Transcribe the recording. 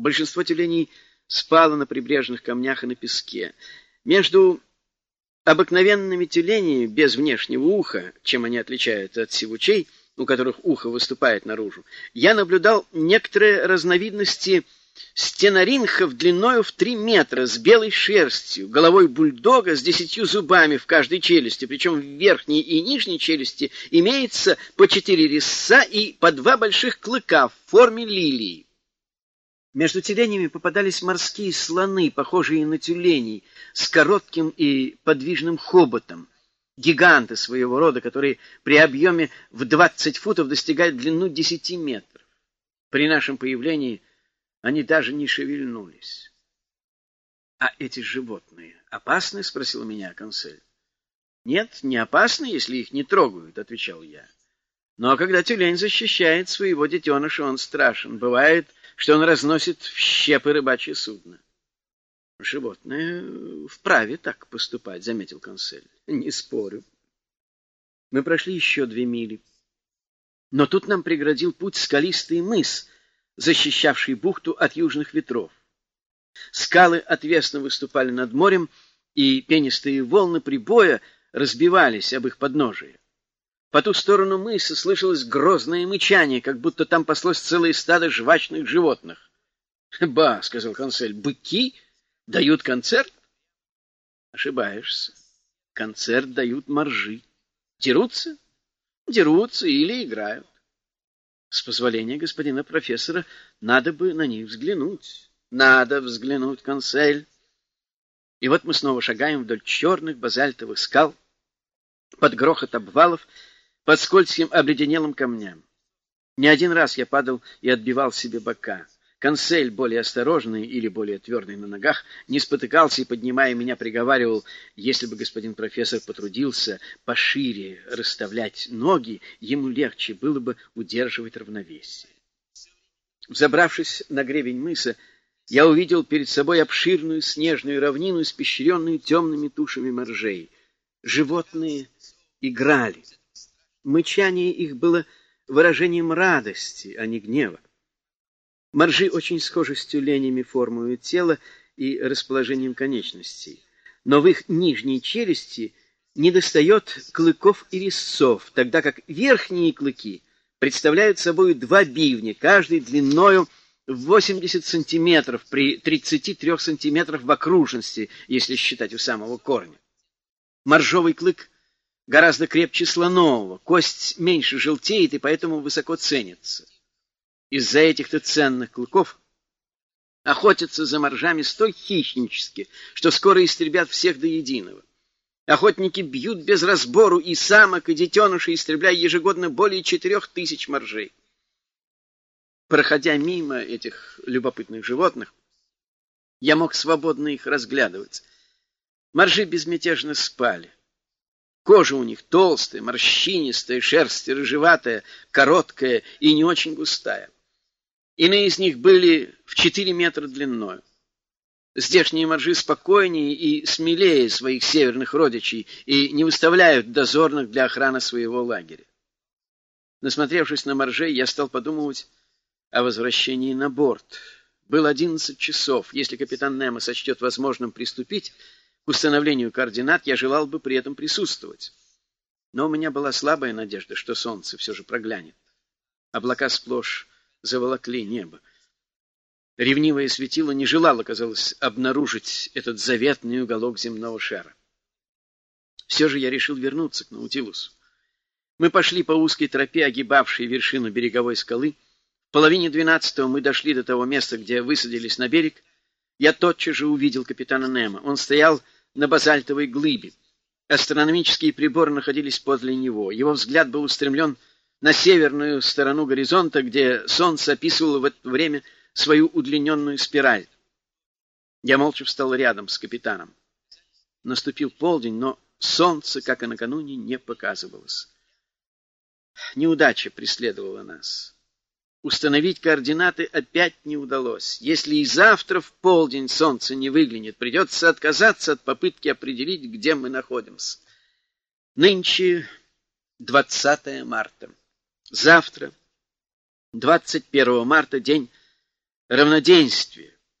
Большинство тюленей спало на прибрежных камнях и на песке. Между обыкновенными тюленями без внешнего уха, чем они отличаются от сивучей, у которых ухо выступает наружу, я наблюдал некоторые разновидности стеноринхов длиною в три метра, с белой шерстью, головой бульдога с десятью зубами в каждой челюсти, причем в верхней и нижней челюсти имеется по четыре резца и по два больших клыка в форме лилии. Между тюленями попадались морские слоны, похожие на тюленей, с коротким и подвижным хоботом. Гиганты своего рода, которые при объеме в 20 футов достигают длину 10 метров. При нашем появлении они даже не шевельнулись. — А эти животные опасны? — спросил меня консель. — Нет, не опасны, если их не трогают, — отвечал я. Но когда тюлень защищает своего детеныша, он страшен. Бывает что он разносит в щепы рыбачье судно. Животное вправе так поступать, заметил консель. Не спорю. Мы прошли еще две мили. Но тут нам преградил путь скалистый мыс, защищавший бухту от южных ветров. Скалы отвесно выступали над морем, и пенистые волны прибоя разбивались об их подножие. По ту сторону мыса слышалось грозное мычание, как будто там паслось целое стадо жвачных животных. — Ба, — сказал консель, — быки дают концерт? — Ошибаешься. Концерт дают моржи. Дерутся? Дерутся или играют. С позволения господина профессора надо бы на них взглянуть. Надо взглянуть, консель. И вот мы снова шагаем вдоль черных базальтовых скал, под грохот обвалов, под скользким обледенелым камням. Не один раз я падал и отбивал себе бока. Консель, более осторожный или более твердый на ногах, не спотыкался и, поднимая меня, приговаривал, если бы господин профессор потрудился пошире расставлять ноги, ему легче было бы удерживать равновесие. Взобравшись на гребень мыса, я увидел перед собой обширную снежную равнину, испещренную темными тушами моржей. Животные играли. Мычание их было выражением радости, а не гнева. Моржи очень схожи с тюленями формою тела и расположением конечностей, но в их нижней челюсти недостает клыков и резцов, тогда как верхние клыки представляют собой два бивня, каждый длиною в 80 сантиметров при 33 сантиметрах в окружности, если считать у самого корня. Моржовый клык гораздо крепче слонового, кость меньше желтеет и поэтому высоко ценится. Из-за этих-то ценных клыков охотятся за моржами столь хищнически, что скоро истребят всех до единого. Охотники бьют без разбору и самок, и детенышей, истребляя ежегодно более четырех тысяч моржей. Проходя мимо этих любопытных животных, я мог свободно их разглядывать. Моржи безмятежно спали. Кожа у них толстая, морщинистая, шерсть рыжеватая, короткая и не очень густая. Иные из них были в четыре метра длиною. Здешние моржи спокойнее и смелее своих северных родичей и не выставляют дозорных для охраны своего лагеря. Насмотревшись на моржей, я стал подумывать о возвращении на борт. Было одиннадцать часов. Если капитан Немо сочтет возможным приступить, установлению координат я желал бы при этом присутствовать. Но у меня была слабая надежда, что солнце все же проглянет. Облака сплошь заволокли небо. Ревнивое светило не желало, казалось, обнаружить этот заветный уголок земного шара. Все же я решил вернуться к Наутилусу. Мы пошли по узкой тропе, огибавшей вершину береговой скалы. В половине двенадцатого мы дошли до того места, где высадились на берег, я тотчас же увидел капитана Немо. Он стоял на базальтовой глыбе. Астрономические приборы находились подле него. Его взгляд был устремлен на северную сторону горизонта, где солнце описывало в это время свою удлиненную спираль. Я молча встал рядом с капитаном. Наступил полдень, но солнце, как и накануне, не показывалось. Неудача преследовала нас. Установить координаты опять не удалось. Если и завтра в полдень солнце не выглянет, придется отказаться от попытки определить, где мы находимся. Нынче 20 марта. Завтра, 21 марта, день равноденствие,